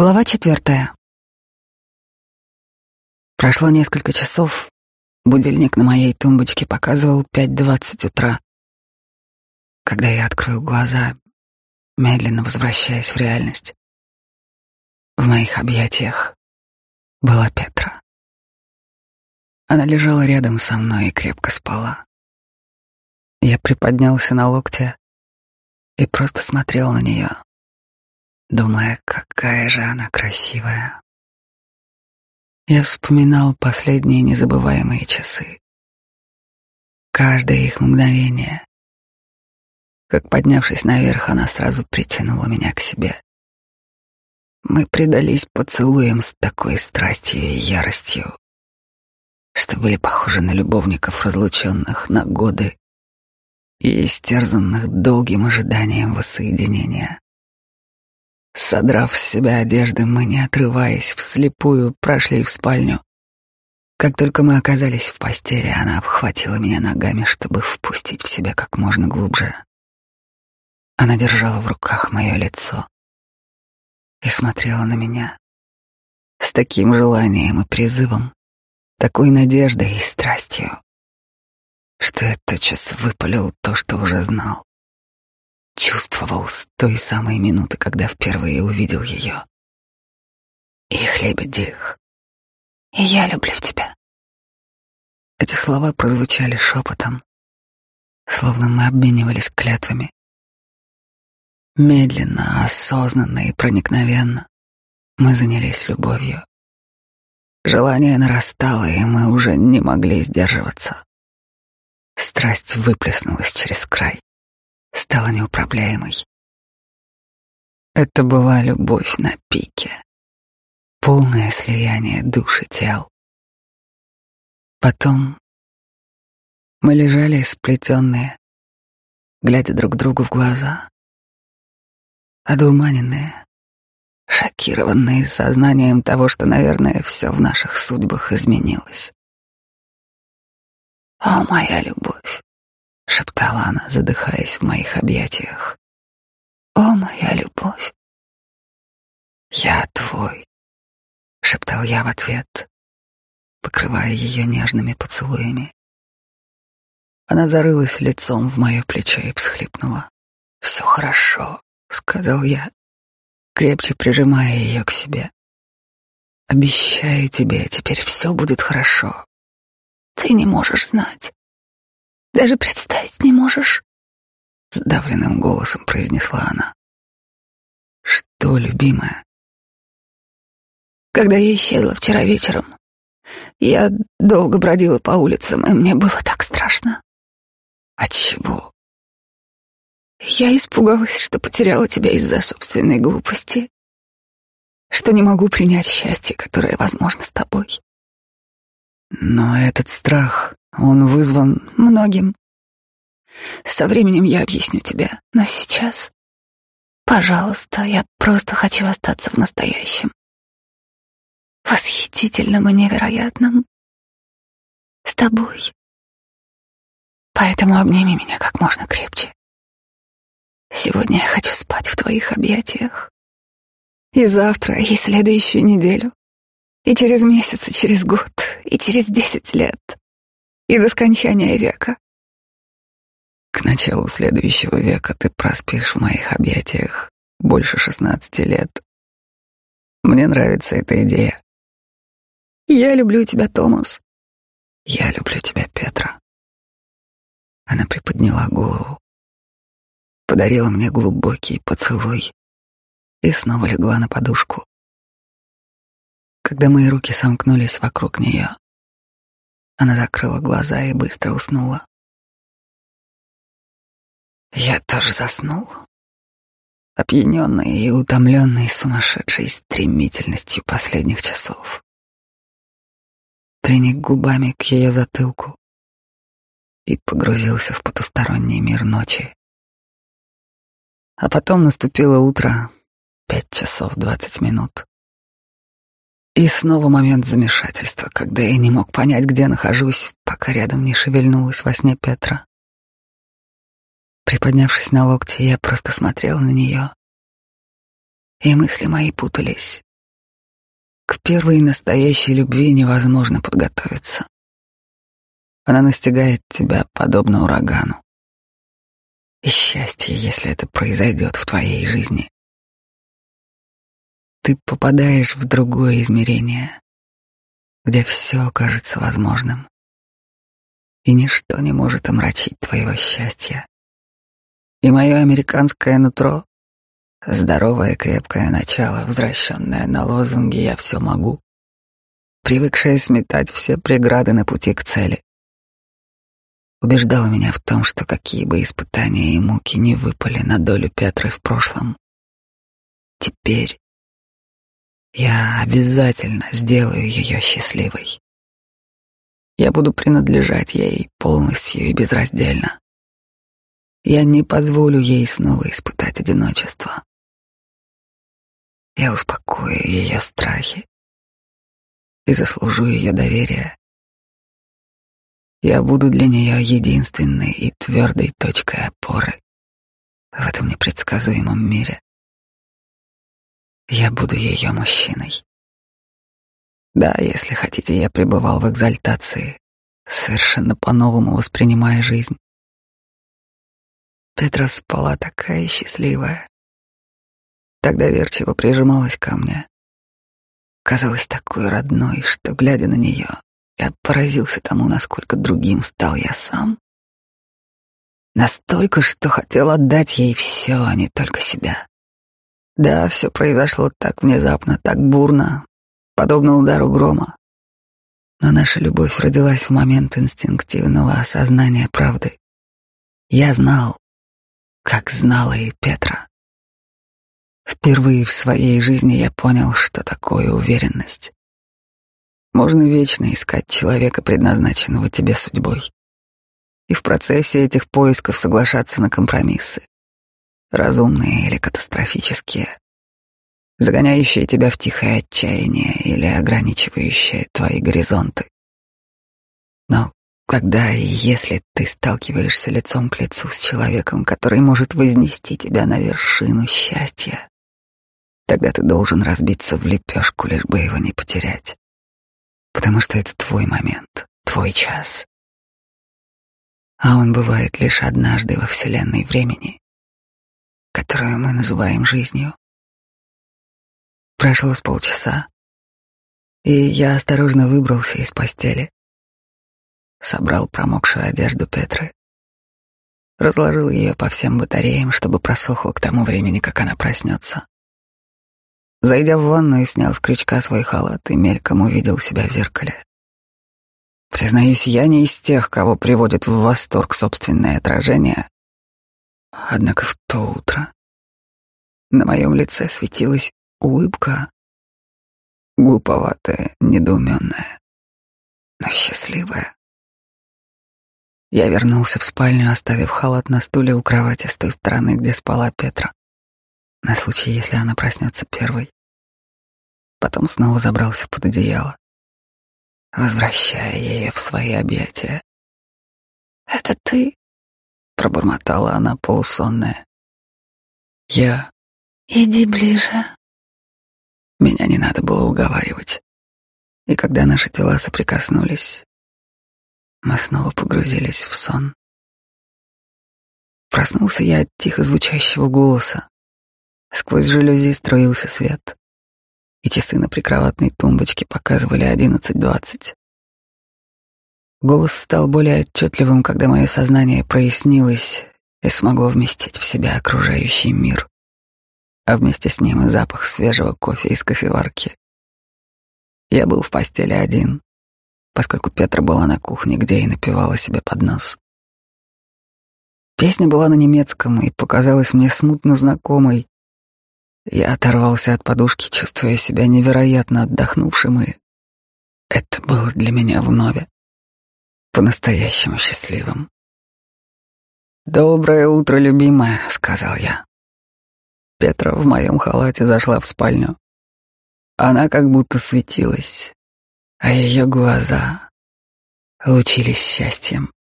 Глава четвертая. Прошло несколько часов. Будильник на моей тумбочке показывал пять двадцать утра. Когда я открыл глаза, медленно возвращаясь в реальность, в моих объятиях была Петра. Она лежала рядом со мной и крепко спала. Я приподнялся на локте и просто смотрел на нее, думая, какая же она красивая. Я вспоминал последние незабываемые часы. Каждое их мгновение. Как поднявшись наверх, она сразу притянула меня к себе. Мы предались поцелуям с такой страстью и яростью, что были похожи на любовников, разлученных на годы и истерзанных долгим ожиданием воссоединения. Содрав с себя одежды, мы, не отрываясь, вслепую прошли в спальню. Как только мы оказались в постели, она обхватила меня ногами, чтобы впустить в себя как можно глубже. Она держала в руках мое лицо и смотрела на меня с таким желанием и призывом, такой надеждой и страстью, что я тотчас выпалил то, что уже знал чувствовал с той самой минуты, когда впервые увидел ее. Их лебедих. И я люблю тебя. Эти слова прозвучали шепотом, словно мы обменивались клятвами. Медленно, осознанно и проникновенно мы занялись любовью. Желание нарастало, и мы уже не могли сдерживаться. Страсть выплеснулась через край стала неуправляемой. Это была любовь на пике, полное слияние душ и тел. Потом мы лежали сплетенные, глядя друг другу в глаза, одурманенные, шокированные сознанием того, что, наверное, все в наших судьбах изменилось. О, моя любовь! Шептала она, задыхаясь в моих объятиях. О, моя любовь! Я твой, шептал я в ответ, покрывая ее нежными поцелуями. Она зарылась лицом в мое плечо и всхлипнула. Все хорошо, сказал я, крепче прижимая ее к себе. Обещаю тебе, теперь все будет хорошо. Ты не можешь знать. Даже представить не можешь. Сдавленным голосом произнесла она. Что, любимая? Когда я исчезла вчера вечером, я долго бродила по улицам, и мне было так страшно. От чего? Я испугалась, что потеряла тебя из-за собственной глупости, что не могу принять счастье, которое возможно с тобой. Но этот страх он вызван многим. Со временем я объясню тебе, но сейчас, пожалуйста, я просто хочу остаться в настоящем. Восхитительном и невероятном. С тобой. Поэтому обними меня как можно крепче. Сегодня я хочу спать в твоих объятиях. И завтра, и следующую неделю. И через месяц, и через год, и через десять лет и до скончания века. К началу следующего века ты проспишь в моих объятиях больше шестнадцати лет. Мне нравится эта идея. Я люблю тебя, Томас. Я люблю тебя, Петра. Она приподняла голову, подарила мне глубокий поцелуй и снова легла на подушку. Когда мои руки сомкнулись вокруг нее, она закрыла глаза и быстро уснула. Я тоже заснул, опьяненный и утомленный сумасшедшей стремительностью последних часов. Приник губами к ее затылку и погрузился в потусторонний мир ночи. А потом наступило утро, пять часов двадцать минут. И снова момент замешательства, когда я не мог понять, где нахожусь, пока рядом не шевельнулась во сне Петра. Приподнявшись на локте, я просто смотрел на нее. И мысли мои путались, К первой настоящей любви невозможно подготовиться. Она настигает тебя подобно урагану. И счастье, если это произойдет в твоей жизни. Ты попадаешь в другое измерение, где все кажется возможным, и ничто не может омрачить твоего счастья. И мое американское нутро Здоровое крепкое начало, возвращенное на лозунги «я все могу», привыкшее сметать все преграды на пути к цели, убеждало меня в том, что какие бы испытания и муки не выпали на долю Петры в прошлом, теперь я обязательно сделаю ее счастливой. Я буду принадлежать ей полностью и безраздельно. Я не позволю ей снова испытать одиночество. Я успокою ее страхи и заслужу ее доверие. Я буду для нее единственной и твердой точкой опоры в этом непредсказуемом мире. Я буду ее мужчиной. Да, если хотите, я пребывал в экзальтации, совершенно по-новому воспринимая жизнь. Петра спала такая счастливая, так доверчиво прижималась ко мне. Казалась такой родной, что, глядя на нее, я поразился тому, насколько другим стал я сам. Настолько, что хотел отдать ей все, а не только себя. Да, все произошло так внезапно, так бурно, подобно удару грома. Но наша любовь родилась в момент инстинктивного осознания правды. Я знал, как знала и Петра. Впервые в своей жизни я понял, что такое уверенность. Можно вечно искать человека, предназначенного тебе судьбой. И в процессе этих поисков соглашаться на компромиссы. Разумные или катастрофические. Загоняющие тебя в тихое отчаяние или ограничивающие твои горизонты. Но когда и если ты сталкиваешься лицом к лицу с человеком, который может вознести тебя на вершину счастья, Тогда ты должен разбиться в лепешку, лишь бы его не потерять. Потому что это твой момент, твой час. А он бывает лишь однажды во вселенной времени, которую мы называем жизнью. Прошло с полчаса, и я осторожно выбрался из постели, собрал промокшую одежду Петры, разложил ее по всем батареям, чтобы просохла к тому времени, как она проснется. Зайдя в ванную, снял с крючка свой халат и мельком увидел себя в зеркале. Признаюсь, я не из тех, кого приводит в восторг собственное отражение. Однако в то утро на моем лице светилась улыбка, глуповатая, недоуменная, но счастливая. Я вернулся в спальню, оставив халат на стуле у кровати с той стороны, где спала Петра на случай, если она проснется первой. Потом снова забрался под одеяло, возвращая ее в свои объятия. «Это ты?» — пробормотала она полусонная. «Я...» «Иди ближе». Меня не надо было уговаривать. И когда наши тела соприкоснулись, мы снова погрузились в сон. Проснулся я от тихо звучащего голоса. Сквозь жалюзи струился свет, и часы на прикроватной тумбочке показывали одиннадцать двадцать. Голос стал более отчетливым, когда мое сознание прояснилось и смогло вместить в себя окружающий мир, а вместе с ним и запах свежего кофе из кофеварки. Я был в постели один, поскольку Петра была на кухне, где и напевала себе под нос. Песня была на немецком и показалась мне смутно знакомой, я оторвался от подушки, чувствуя себя невероятно отдохнувшим, и это было для меня вновь по-настоящему счастливым. «Доброе утро, любимая», — сказал я. Петра в моем халате зашла в спальню. Она как будто светилась, а ее глаза лучились счастьем.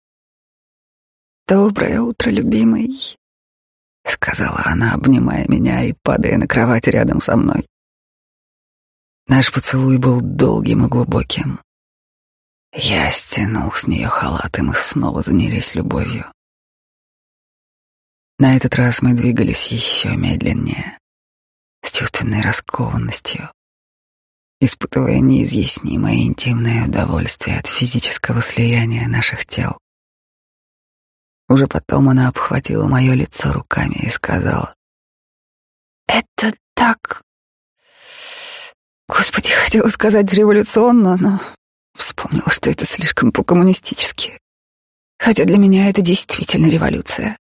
«Доброе утро, любимый», — сказала она, обнимая меня и падая на кровать рядом со мной. Наш поцелуй был долгим и глубоким. Я стянул с нее халат, и мы снова занялись любовью. На этот раз мы двигались еще медленнее, с чувственной раскованностью, испытывая неизъяснимое интимное удовольствие от физического слияния наших тел. Уже потом она обхватила мое лицо руками и сказала, «Это так Господи, хотела сказать революционно, но вспомнила, что это слишком по-коммунистически. Хотя для меня это действительно революция.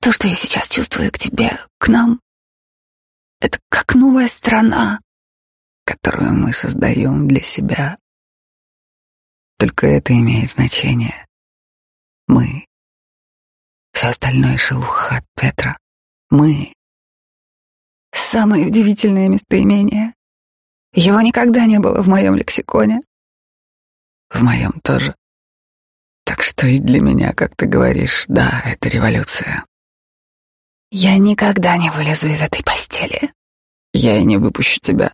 То, что я сейчас чувствую к тебе, к нам, это как новая страна, которую мы создаем для себя. Только это имеет значение. Мы. Все остальное шелуха Петра. Мы. Самое удивительное местоимение. Его никогда не было в моем лексиконе. В моем тоже. Так что и для меня, как ты говоришь, да, это революция. Я никогда не вылезу из этой постели. Я и не выпущу тебя.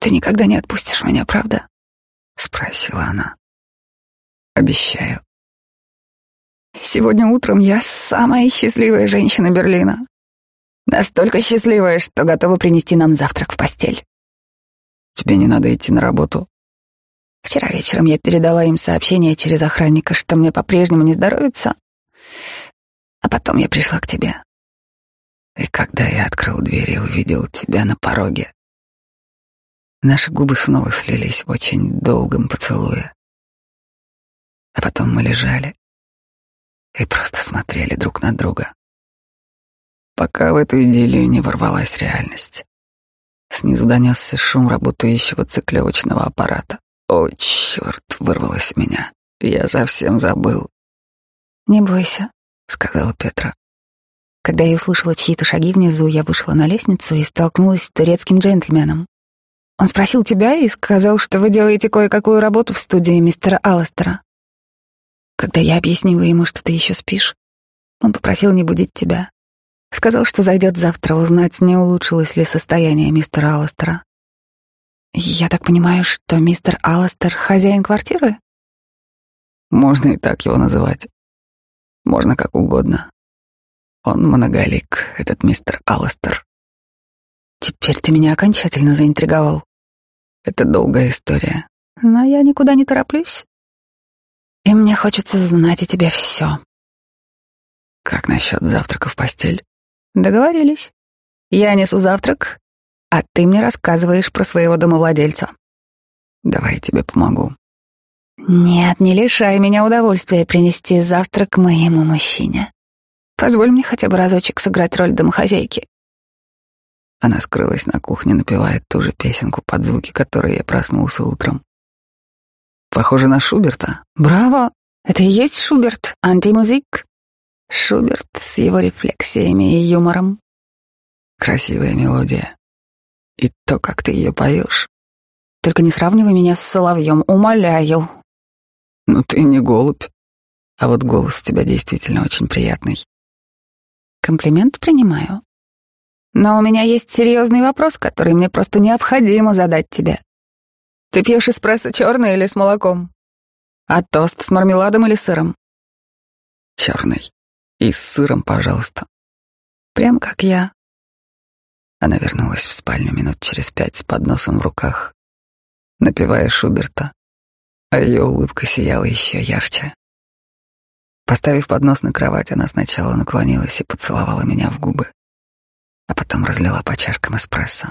Ты никогда не отпустишь меня, правда? Спросила она. Обещаю. Сегодня утром я самая счастливая женщина Берлина. Настолько счастливая, что готова принести нам завтрак в постель. Тебе не надо идти на работу. Вчера вечером я передала им сообщение через охранника, что мне по-прежнему не здоровится. А потом я пришла к тебе. И когда я открыл дверь и увидел тебя на пороге, наши губы снова слились в очень долгом поцелуе. А потом мы лежали и просто смотрели друг на друга, пока в эту идиллию не ворвалась реальность. Снизу донесся шум работающего циклевочного аппарата. О, черт, вырвалось меня. Я совсем забыл. «Не бойся», — сказала Петра. Когда я услышала чьи-то шаги внизу, я вышла на лестницу и столкнулась с турецким джентльменом. Он спросил тебя и сказал, что вы делаете кое-какую работу в студии мистера Алластера. Когда я объяснила ему, что ты еще спишь, он попросил не будить тебя. Сказал, что зайдет завтра узнать, не улучшилось ли состояние мистера Алластера. Я так понимаю, что мистер Алластер хозяин квартиры? Можно и так его называть. Можно как угодно. Он многолик, этот мистер Алластер. Теперь ты меня окончательно заинтриговал. Это долгая история. Но я никуда не тороплюсь. И мне хочется знать о тебе все. Как насчет завтрака в постель? Договорились. Я несу завтрак, а ты мне рассказываешь про своего домовладельца. Давай я тебе помогу. Нет, не лишай меня удовольствия принести завтрак моему мужчине. Позволь мне хотя бы разочек сыграть роль домохозяйки. Она скрылась на кухне, напевая ту же песенку под звуки, которой я проснулся утром. Похоже на Шуберта. Браво! Это и есть Шуберт, антимузик. Шуберт с его рефлексиями и юмором. Красивая мелодия. И то, как ты ее поешь. Только не сравнивай меня с соловьем, умоляю. Ну ты не голубь. А вот голос у тебя действительно очень приятный. Комплимент принимаю. Но у меня есть серьезный вопрос, который мне просто необходимо задать тебе. Ты пьешь эспрессо черный или с молоком? А тост с мармеладом или сыром? Черный. И с сыром, пожалуйста. Прям как я. Она вернулась в спальню минут через пять с подносом в руках, напевая Шуберта, а ее улыбка сияла еще ярче. Поставив поднос на кровать, она сначала наклонилась и поцеловала меня в губы, а потом разлила по чашкам эспрессо.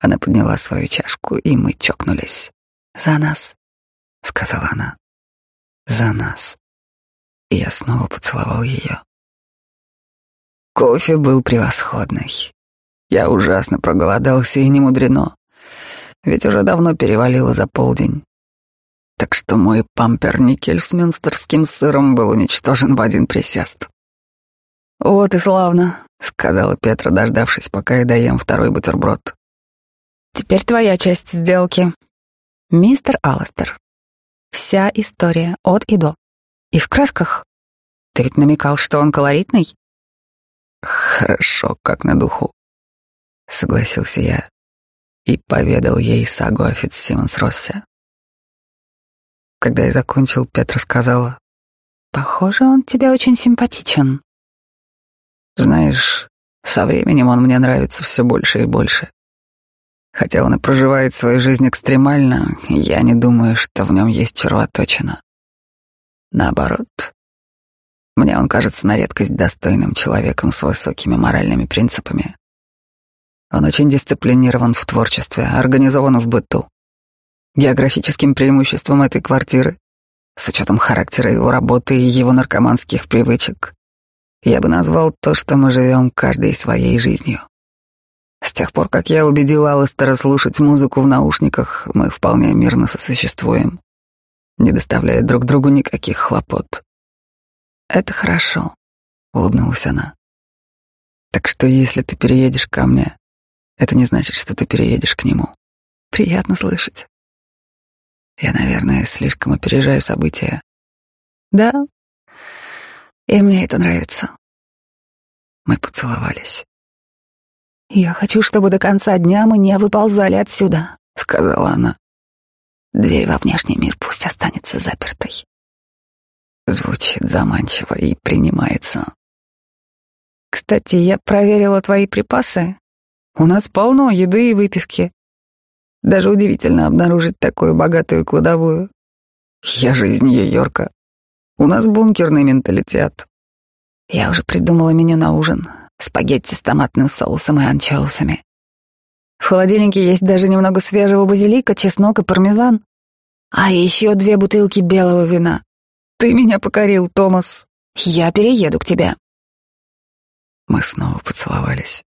Она подняла свою чашку, и мы чокнулись. «За нас», — сказала она. «За нас» и я снова поцеловал ее. Кофе был превосходный. Я ужасно проголодался и не мудрено, ведь уже давно перевалило за полдень. Так что мой памперникель с мюнстерским сыром был уничтожен в один присест. «Вот и славно», — сказала Петра, дождавшись, пока я доем второй бутерброд. «Теперь твоя часть сделки. Мистер Алластер. Вся история от и до. И в красках. Ты ведь намекал, что он колоритный? Хорошо, как на духу. Согласился я. и поведал ей сагу о Фитцсимонс Россе. Когда я закончил, Петра сказала, «Похоже, он тебе очень симпатичен». «Знаешь, со временем он мне нравится все больше и больше. Хотя он и проживает свою жизнь экстремально, я не думаю, что в нем есть червоточина. Наоборот, мне он кажется на редкость достойным человеком с высокими моральными принципами. Он очень дисциплинирован в творчестве, организован в быту. Географическим преимуществом этой квартиры, с учетом характера его работы и его наркоманских привычек, я бы назвал то, что мы живем каждой своей жизнью. С тех пор, как я убедил Алластера слушать музыку в наушниках, мы вполне мирно сосуществуем, не доставляя друг другу никаких хлопот. «Это хорошо», — улыбнулась она. «Так что, если ты переедешь ко мне, это не значит, что ты переедешь к нему. Приятно слышать. Я, наверное, слишком опережаю события. Да, и мне это нравится. Мы поцеловались. «Я хочу, чтобы до конца дня мы не выползали отсюда», — сказала она. «Дверь во внешний мир пусть останется запертой». Звучит заманчиво и принимается. «Кстати, я проверила твои припасы. У нас полно еды и выпивки. Даже удивительно обнаружить такую богатую кладовую. Я же из Нью-Йорка. У нас бункерный менталитет. Я уже придумала меню на ужин спагетти с томатным соусом и анчоусами. В холодильнике есть даже немного свежего базилика, чеснок и пармезан. А еще две бутылки белого вина. Ты меня покорил, Томас. Я перееду к тебе. Мы снова поцеловались.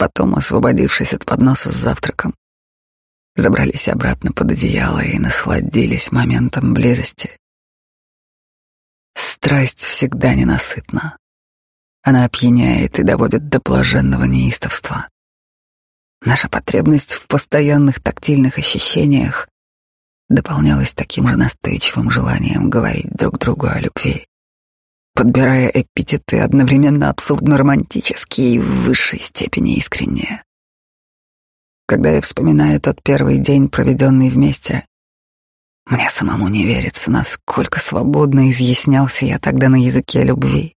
Потом, освободившись от подноса с завтраком, забрались обратно под одеяло и насладились моментом близости. Страсть всегда ненасытна. Она опьяняет и доводит до блаженного неистовства. Наша потребность в постоянных тактильных ощущениях дополнялась таким же настойчивым желанием говорить друг другу о любви, подбирая эпитеты одновременно абсурдно романтические и в высшей степени искренние. Когда я вспоминаю тот первый день, проведенный вместе, мне самому не верится, насколько свободно изъяснялся я тогда на языке любви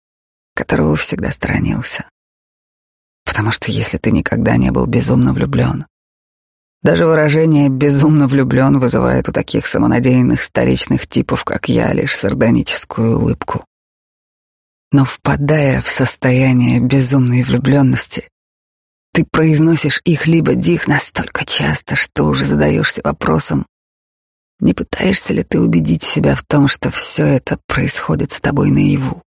которого всегда сторонился. Потому что если ты никогда не был безумно влюблен, даже выражение «безумно влюблен» вызывает у таких самонадеянных столичных типов, как я, лишь сардоническую улыбку. Но впадая в состояние безумной влюбленности, ты произносишь их либо дих настолько часто, что уже задаешься вопросом, не пытаешься ли ты убедить себя в том, что все это происходит с тобой наяву?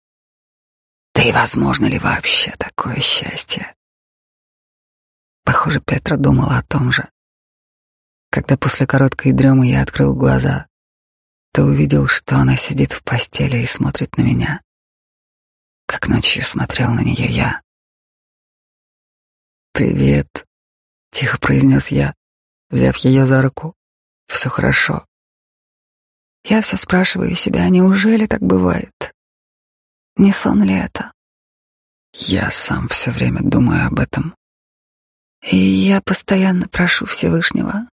Да и возможно ли вообще такое счастье? Похоже, Петра думала о том же. Когда после короткой дремы я открыл глаза, то увидел, что она сидит в постели и смотрит на меня, как ночью смотрел на нее я. «Привет», — тихо произнес я, взяв ее за руку. «Все хорошо». Я все спрашиваю себя, неужели так бывает? Не сон ли это? Я сам все время думаю об этом. И я постоянно прошу Всевышнего,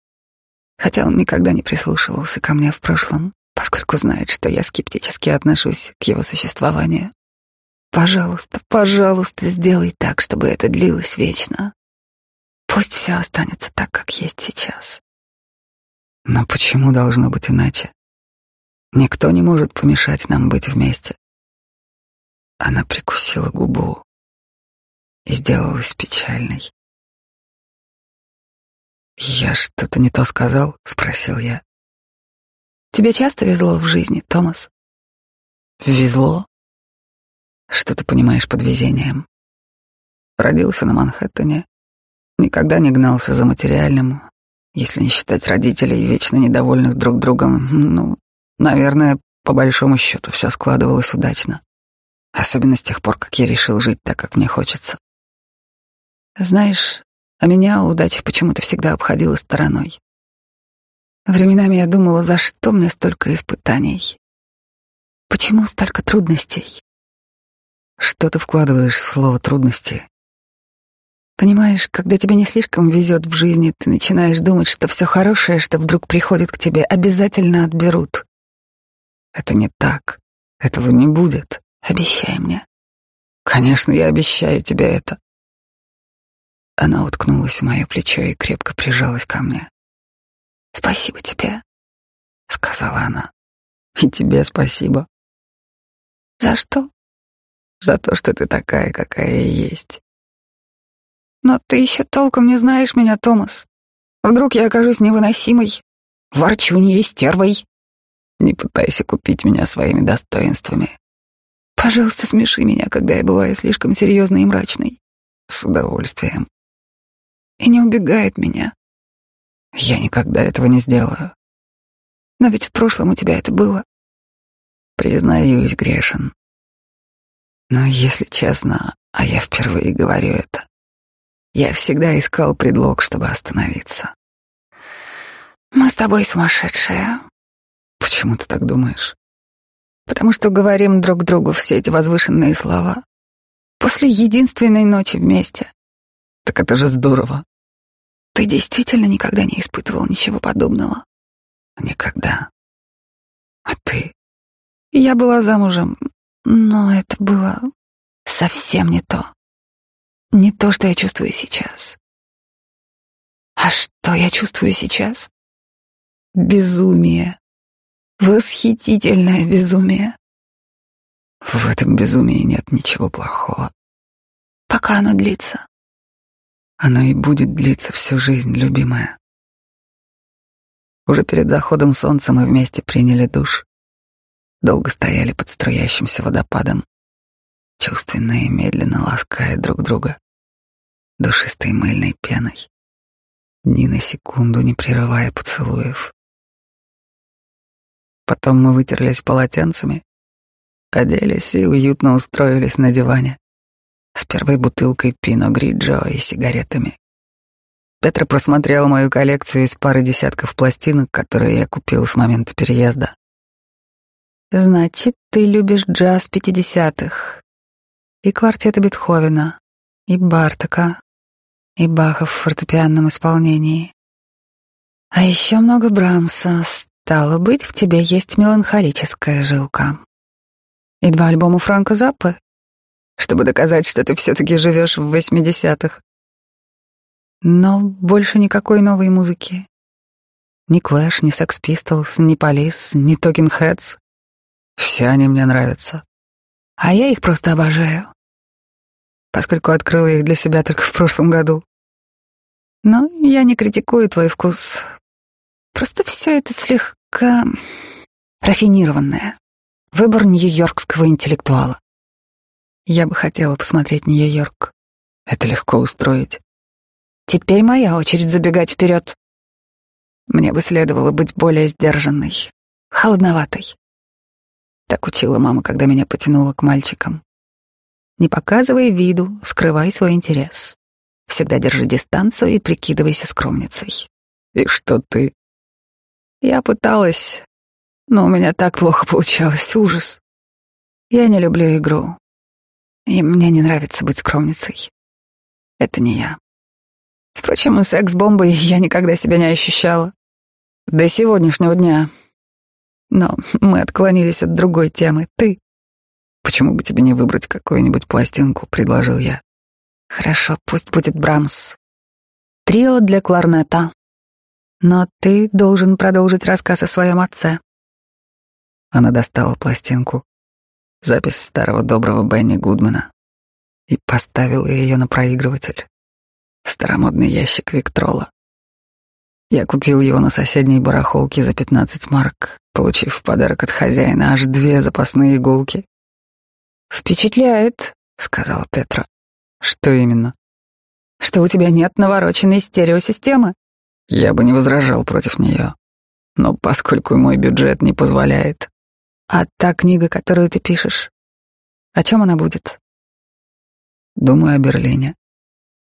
хотя он никогда не прислушивался ко мне в прошлом, поскольку знает, что я скептически отношусь к его существованию. Пожалуйста, пожалуйста, сделай так, чтобы это длилось вечно. Пусть все останется так, как есть сейчас. Но почему должно быть иначе? Никто не может помешать нам быть вместе. Она прикусила губу и сделалась печальной. «Я что-то не то сказал?» — спросил я. «Тебе часто везло в жизни, Томас?» «Везло? Что ты понимаешь под везением?» Родился на Манхэттене, никогда не гнался за материальным, если не считать родителей, вечно недовольных друг другом. Ну, наверное, по большому счету все складывалось удачно. Особенно с тех пор, как я решил жить так, как мне хочется. Знаешь, а меня удача почему-то всегда обходила стороной. Временами я думала, за что мне столько испытаний? Почему столько трудностей? Что ты вкладываешь в слово «трудности»? Понимаешь, когда тебе не слишком везет в жизни, ты начинаешь думать, что все хорошее, что вдруг приходит к тебе, обязательно отберут. Это не так. Этого не будет. Обещай мне. Конечно, я обещаю тебе это. Она уткнулась в мое плечо и крепко прижалась ко мне. Спасибо тебе, сказала она. И тебе спасибо. За что? За то, что ты такая, какая есть. Но ты еще толком не знаешь меня, Томас. Вдруг я окажусь невыносимой, ворчуньей, стервой. Не пытайся купить меня своими достоинствами. Пожалуйста, смеши меня, когда я бываю слишком серьезной и мрачной. С удовольствием. И не убегай от меня. Я никогда этого не сделаю. Но ведь в прошлом у тебя это было. Признаюсь, грешен. Но если честно, а я впервые говорю это, я всегда искал предлог, чтобы остановиться. Мы с тобой сумасшедшие. Почему ты так думаешь? Потому что говорим друг другу все эти возвышенные слова. После единственной ночи вместе. Так это же здорово. Ты действительно никогда не испытывал ничего подобного? Никогда. А ты? Я была замужем, но это было совсем не то. Не то, что я чувствую сейчас. А что я чувствую сейчас? Безумие. Восхитительное безумие. В этом безумии нет ничего плохого. Пока оно длится. Оно и будет длиться всю жизнь, любимая. Уже перед заходом солнца мы вместе приняли душ. Долго стояли под струящимся водопадом, чувственно и медленно лаская друг друга душистой мыльной пеной, ни на секунду не прерывая поцелуев. Потом мы вытерлись полотенцами, оделись и уютно устроились на диване с первой бутылкой пино гриджо и сигаретами. Петра просмотрела мою коллекцию из пары десятков пластинок, которые я купил с момента переезда. «Значит, ты любишь джаз пятидесятых и квартеты Бетховена, и Бартака, и Баха в фортепианном исполнении. А еще много Брамса. Стало быть, в тебе есть меланхолическая жилка. И два альбома Франка Заппы, чтобы доказать, что ты все-таки живешь в восьмидесятых. Но больше никакой новой музыки. Ни Клэш, ни Секс Пистолс, ни Полис, ни Токинг Хедс. Все они мне нравятся. А я их просто обожаю. Поскольку открыла их для себя только в прошлом году. Но я не критикую твой вкус. Просто все это слегка рафинированное. Выбор нью-йоркского интеллектуала. Я бы хотела посмотреть Нью-Йорк. Это легко устроить. Теперь моя очередь забегать вперед. Мне бы следовало быть более сдержанной, холодноватой. Так учила мама, когда меня потянула к мальчикам. Не показывай виду, скрывай свой интерес. Всегда держи дистанцию и прикидывайся скромницей. И что ты? Я пыталась, но у меня так плохо получалось, ужас. Я не люблю игру. И мне не нравится быть скромницей. Это не я. Впрочем, и секс-бомбой я никогда себя не ощущала. До сегодняшнего дня. Но мы отклонились от другой темы. Ты. Почему бы тебе не выбрать какую-нибудь пластинку, предложил я. Хорошо, пусть будет Брамс. Трио для кларнета. Но ты должен продолжить рассказ о своем отце. Она достала пластинку, запись старого доброго Бенни Гудмана, и поставила ее на проигрыватель. Старомодный ящик Виктрола. Я купил его на соседней барахолке за 15 марок, получив в подарок от хозяина аж две запасные иголки. «Впечатляет», — сказала Петра. «Что именно?» «Что у тебя нет навороченной стереосистемы?» Я бы не возражал против нее. Но поскольку мой бюджет не позволяет... А та книга, которую ты пишешь, о чем она будет? Думаю о Берлине.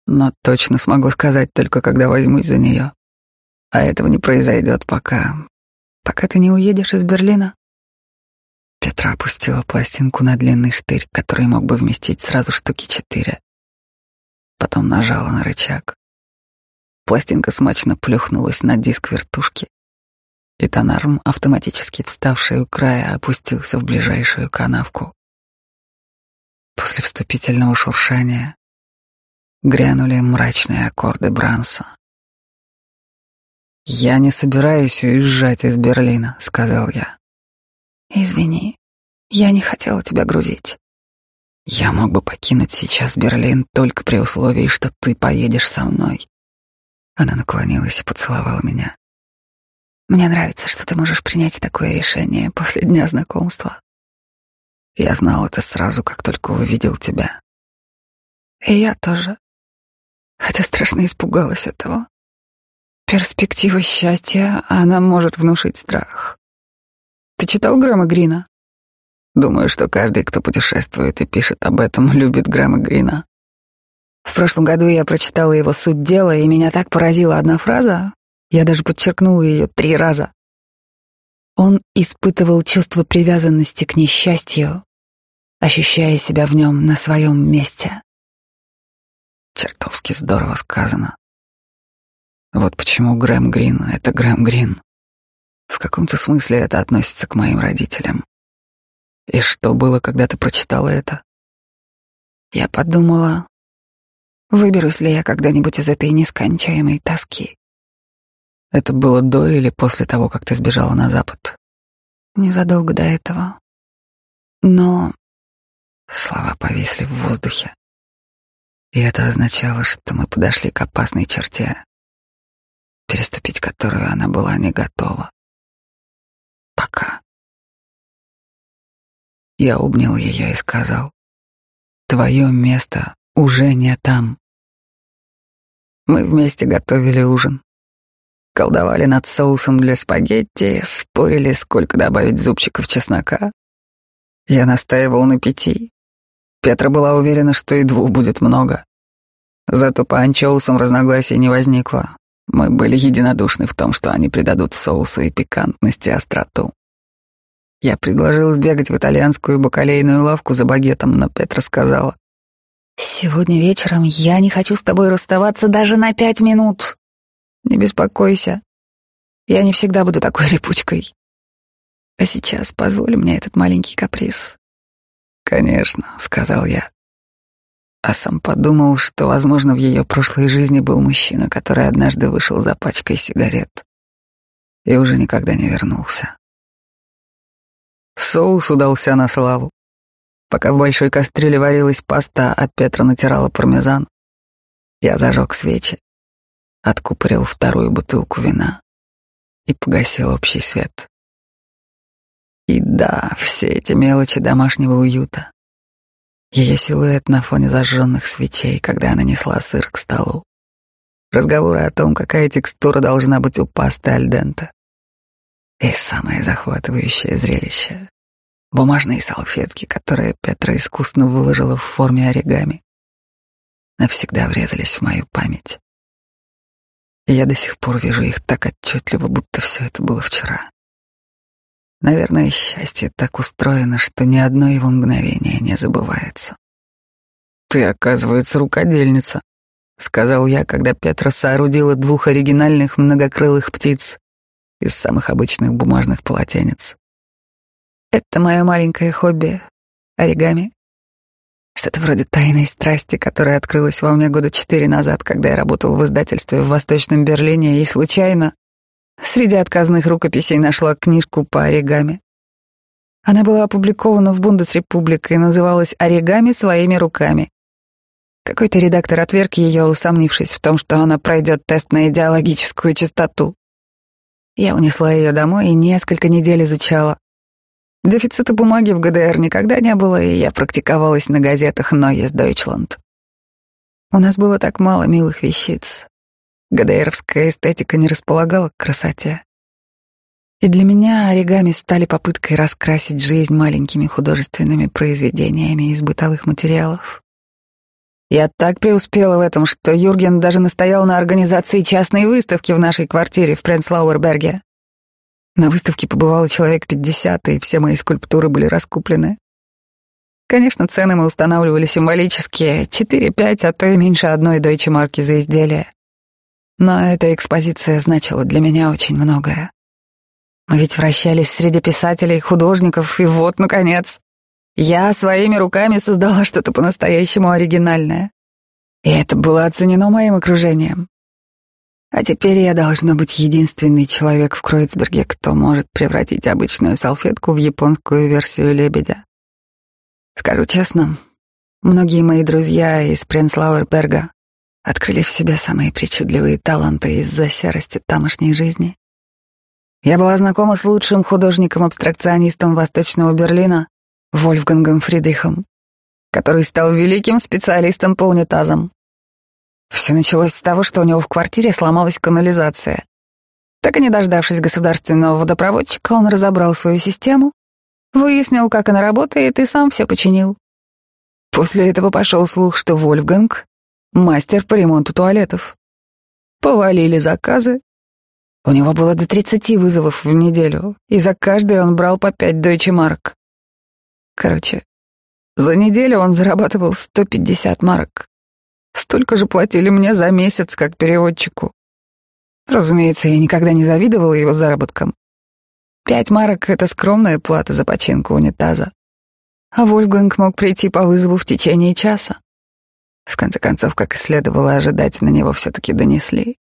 Но точно смогу сказать только, когда возьмусь за нее. А этого не произойдет пока... Пока ты не уедешь из Берлина. Петра опустила пластинку на длинный штырь, который мог бы вместить сразу штуки четыре. потом нажала на рычаг. Пластинка смачно плюхнулась на диск вертушки, и тонарм, автоматически вставший у края, опустился в ближайшую канавку. После вступительного шуршания грянули мрачные аккорды Брамса. «Я не собираюсь уезжать из Берлина», — сказал я. «Извини, я не хотела тебя грузить. Я мог бы покинуть сейчас Берлин только при условии, что ты поедешь со мной». Она наклонилась и поцеловала меня. «Мне нравится, что ты можешь принять такое решение после дня знакомства. Я знал это сразу, как только увидел тебя. И я тоже хотя страшно испугалась этого. Перспектива счастья, она может внушить страх. Ты читал Грэма Грина? Думаю, что каждый, кто путешествует и пишет об этом, любит Грэма Грина. В прошлом году я прочитала его «Суть дела», и меня так поразила одна фраза, я даже подчеркнула ее три раза. Он испытывал чувство привязанности к несчастью, ощущая себя в нем на своем месте. Чертовски здорово сказано. Вот почему Грэм Грин — это Грэм Грин. В каком-то смысле это относится к моим родителям. И что было, когда ты прочитала это? Я подумала, выберусь ли я когда-нибудь из этой нескончаемой тоски. Это было до или после того, как ты сбежала на запад? Незадолго до этого. Но слова повисли в воздухе. И это означало, что мы подошли к опасной черте, переступить которую она была не готова. Пока. Я обнял ее и сказал, «Твое место уже не там». Мы вместе готовили ужин, колдовали над соусом для спагетти, спорили, сколько добавить зубчиков чеснока. Я настаивал на пяти, Петра была уверена, что и двух будет много. Зато по анчоусам разногласий не возникло. Мы были единодушны в том, что они придадут соусу и пикантности, остроту. Я предложил сбегать в итальянскую бакалейную лавку за багетом, но Петра сказала. «Сегодня вечером я не хочу с тобой расставаться даже на пять минут. Не беспокойся. Я не всегда буду такой репучкой. А сейчас позволь мне этот маленький каприз. «Конечно», — сказал я. А сам подумал, что, возможно, в ее прошлой жизни был мужчина, который однажды вышел за пачкой сигарет и уже никогда не вернулся. Соус удался на славу. Пока в большой кастрюле варилась паста, а Петра натирала пармезан, я зажег свечи, откупорил вторую бутылку вина и погасил общий свет. И да, все эти мелочи домашнего уюта. Ее силуэт на фоне зажженных свечей, когда она несла сыр к столу. Разговоры о том, какая текстура должна быть у пасты альдента. И самое захватывающее зрелище — бумажные салфетки, которые Петра искусно выложила в форме оригами, навсегда врезались в мою память. И я до сих пор вижу их так отчетливо, будто все это было вчера. Наверное, счастье так устроено, что ни одно его мгновение не забывается. «Ты, оказывается, рукодельница», — сказал я, когда Петра соорудила двух оригинальных многокрылых птиц из самых обычных бумажных полотенец. «Это мое маленькое хобби — оригами. Что-то вроде тайной страсти, которая открылась во мне года четыре назад, когда я работал в издательстве в Восточном Берлине и случайно Среди отказных рукописей нашла книжку по оригами. Она была опубликована в Бундесрепублике и называлась «Оригами своими руками». Какой-то редактор отверг ее, усомнившись в том, что она пройдет тест на идеологическую чистоту. Я унесла ее домой и несколько недель изучала. Дефицита бумаги в ГДР никогда не было, и я практиковалась на газетах «Neues Deutschland». У нас было так мало милых вещиц, ГДРовская эстетика не располагала к красоте. И для меня оригами стали попыткой раскрасить жизнь маленькими художественными произведениями из бытовых материалов. Я так преуспела в этом, что Юрген даже настоял на организации частной выставки в нашей квартире в Пренслауэрберге. На выставке побывало человек пятьдесят, и все мои скульптуры были раскуплены. Конечно, цены мы устанавливали символические, 4-5, а то и меньше одной дойче марки за изделие. Но эта экспозиция значила для меня очень многое. Мы ведь вращались среди писателей, художников, и вот, наконец, я своими руками создала что-то по-настоящему оригинальное. И это было оценено моим окружением. А теперь я должна быть единственный человек в Кройцберге, кто может превратить обычную салфетку в японскую версию лебедя. Скажу честно, многие мои друзья из Принцлауэрберга открыли в себе самые причудливые таланты из-за серости тамошней жизни. Я была знакома с лучшим художником-абстракционистом Восточного Берлина Вольфгангом Фридрихом, который стал великим специалистом по унитазам. Все началось с того, что у него в квартире сломалась канализация. Так и не дождавшись государственного водопроводчика, он разобрал свою систему Выяснил, как она работает, и сам все починил. После этого пошел слух, что Вольфганг — мастер по ремонту туалетов. Повалили заказы. У него было до 30 вызовов в неделю, и за каждый он брал по 5 дойче марок. Короче, за неделю он зарабатывал 150 марок. Столько же платили мне за месяц, как переводчику. Разумеется, я никогда не завидовала его заработкам. Пять марок — это скромная плата за починку унитаза. А Вольфганг мог прийти по вызову в течение часа. В конце концов, как и следовало ожидать, на него все-таки донесли.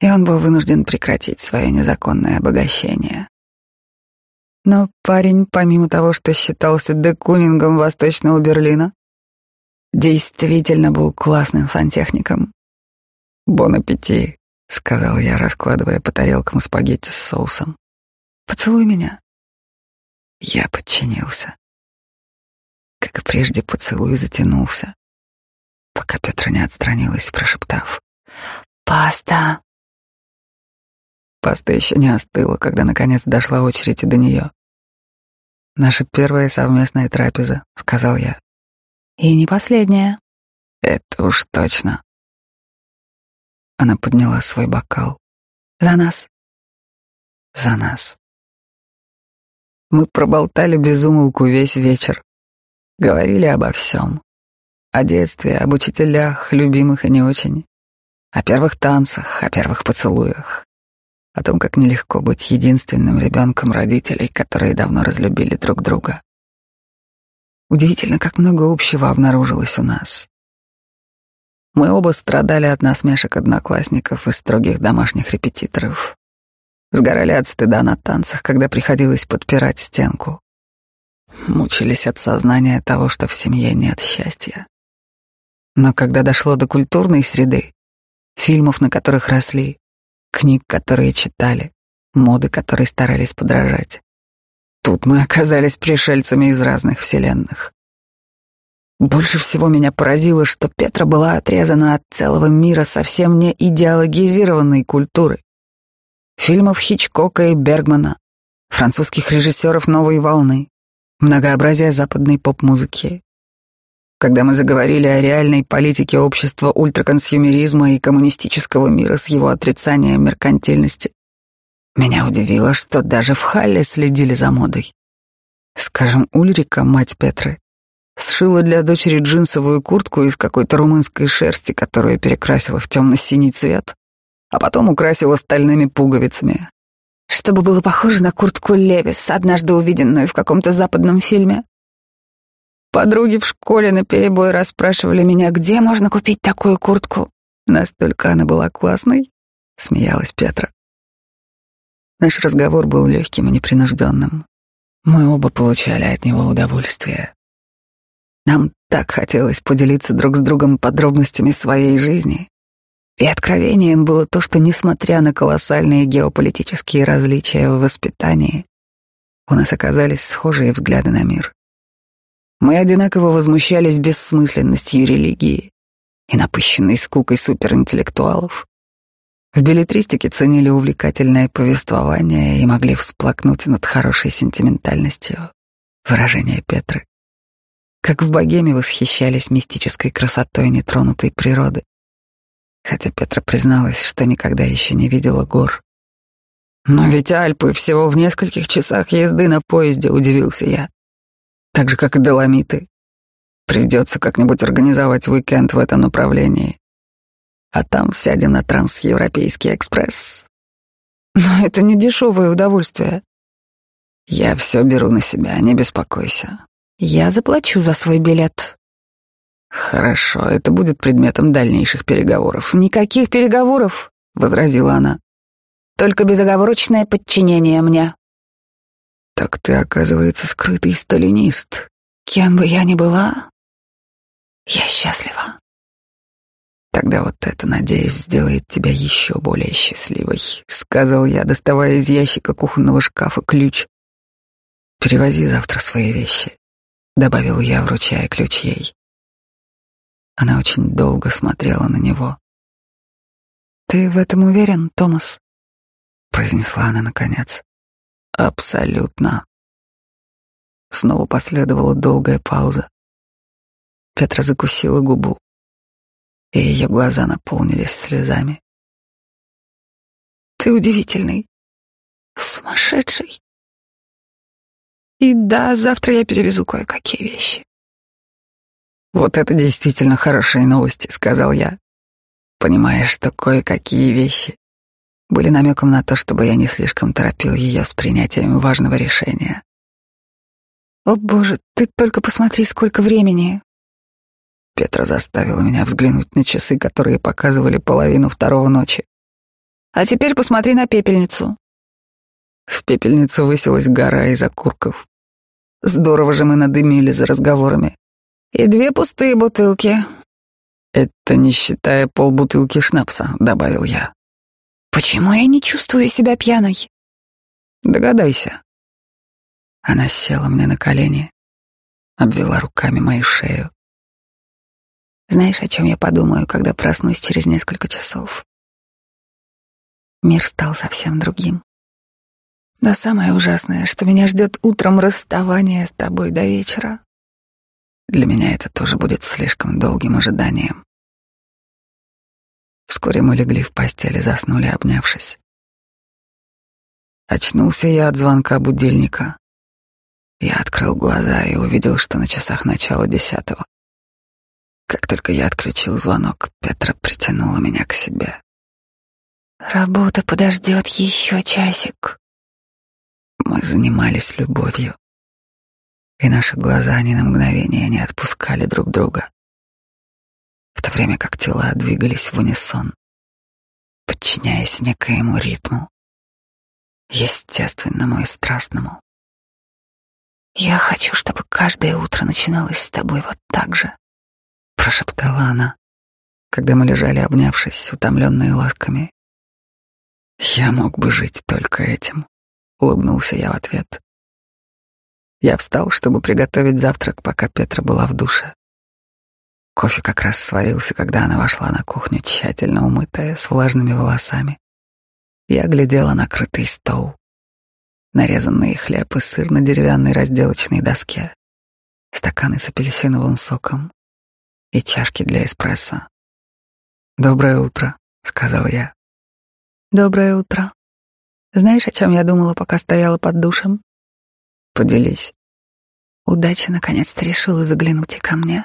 И он был вынужден прекратить свое незаконное обогащение. Но парень, помимо того, что считался декунингом Восточного Берлина, действительно был классным сантехником. «Бон аппетит», — сказал я, раскладывая по тарелкам спагетти с соусом. Поцелуй меня. Я подчинился. Как и прежде, поцелуй затянулся, пока Петра не отстранилась, прошептав «Паста!». Паста еще не остыла, когда наконец дошла очередь и до нее. «Наша первая совместная трапеза», — сказал я. «И не последняя». «Это уж точно». Она подняла свой бокал. «За нас». «За нас». Мы проболтали без умолку весь вечер. Говорили обо всем. О детстве, об учителях, любимых и не очень. О первых танцах, о первых поцелуях. О том, как нелегко быть единственным ребенком родителей, которые давно разлюбили друг друга. Удивительно, как много общего обнаружилось у нас. Мы оба страдали от насмешек одноклассников и строгих домашних репетиторов сгорали от стыда на танцах, когда приходилось подпирать стенку. Мучились от сознания того, что в семье нет счастья. Но когда дошло до культурной среды, фильмов, на которых росли, книг, которые читали, моды, которые старались подражать, тут мы оказались пришельцами из разных вселенных. Больше всего меня поразило, что Петра была отрезана от целого мира совсем не идеологизированной культуры фильмов Хичкока и Бергмана, французских режиссеров новой волны, многообразие западной поп-музыки. Когда мы заговорили о реальной политике общества ультраконсюмеризма и коммунистического мира с его отрицанием меркантильности, меня удивило, что даже в Халле следили за модой. Скажем, Ульрика, мать Петры, сшила для дочери джинсовую куртку из какой-то румынской шерсти, которую перекрасила в темно-синий цвет, а потом украсила стальными пуговицами, чтобы было похоже на куртку Левис, однажды увиденную в каком-то западном фильме. Подруги в школе наперебой расспрашивали меня, где можно купить такую куртку. Настолько она была классной, смеялась Петра. Наш разговор был легким и непринужденным. Мы оба получали от него удовольствие. Нам так хотелось поделиться друг с другом подробностями своей жизни, и откровением было то, что, несмотря на колоссальные геополитические различия в воспитании, у нас оказались схожие взгляды на мир. Мы одинаково возмущались бессмысленностью религии и напыщенной скукой суперинтеллектуалов. В билетристике ценили увлекательное повествование и могли всплакнуть над хорошей сентиментальностью, выражение Петры. Как в богеме восхищались мистической красотой нетронутой природы хотя Петра призналась, что никогда еще не видела гор. «Но ведь Альпы всего в нескольких часах езды на поезде», — удивился я. «Так же, как и Доломиты. Придется как-нибудь организовать уикенд в этом направлении. А там сядем на Трансевропейский экспресс. Но это не дешевое удовольствие. Я все беру на себя, не беспокойся. Я заплачу за свой билет. Хорошо, это будет предметом дальнейших переговоров. Никаких переговоров, возразила она. Только безоговорочное подчинение мне. Так ты, оказывается, скрытый сталинист. Кем бы я ни была, я счастлива. Тогда вот это, надеюсь, сделает тебя еще более счастливой, сказал я, доставая из ящика кухонного шкафа ключ. Перевози завтра свои вещи, добавил я, вручая ключ ей. Она очень долго смотрела на него. Ты в этом уверен, Томас? произнесла она наконец. Абсолютно. Снова последовала долгая пауза. Петра закусила губу, и ее глаза наполнились слезами. Ты удивительный, сумасшедший. И да, завтра я перевезу кое-какие вещи. Вот это действительно хорошие новости, сказал я, понимая, что кое-какие вещи были намеком на то, чтобы я не слишком торопил ее с принятием важного решения. О боже, ты только посмотри, сколько времени. Петра заставила меня взглянуть на часы, которые показывали половину второго ночи. А теперь посмотри на пепельницу. В пепельнице высилась гора из окурков. Здорово же мы надымили за разговорами. И две пустые бутылки. Это не считая полбутылки шнапса, добавил я. Почему я не чувствую себя пьяной? Догадайся. Она села мне на колени, обвела руками мою шею. Знаешь, о чем я подумаю, когда проснусь через несколько часов? Мир стал совсем другим. Да самое ужасное, что меня ждет утром расставание с тобой до вечера. Для меня это тоже будет слишком долгим ожиданием. Вскоре мы легли в постели, заснули, обнявшись. Очнулся я от звонка будильника. Я открыл глаза и увидел, что на часах начало десятого. Как только я отключил звонок, Петра притянула меня к себе. Работа подождет еще часик. Мы занимались любовью, и наши глаза ни на мгновение не отпускали друг друга то время как тела двигались в унисон, подчиняясь некоему ритму, естественному и страстному. «Я хочу, чтобы каждое утро начиналось с тобой вот так же», — прошептала она, когда мы лежали, обнявшись, утомленные ласками. «Я мог бы жить только этим», — улыбнулся я в ответ. Я встал, чтобы приготовить завтрак, пока Петра была в душе. Кофе как раз сварился, когда она вошла на кухню, тщательно умытая, с влажными волосами. Я глядела накрытый стол, нарезанный хлеб и сыр на деревянной разделочной доске, стаканы с апельсиновым соком и чашки для эспрессо. «Доброе утро», — сказал я. «Доброе утро. Знаешь, о чем я думала, пока стояла под душем?» «Поделись». Удача наконец-то решила заглянуть и ко мне.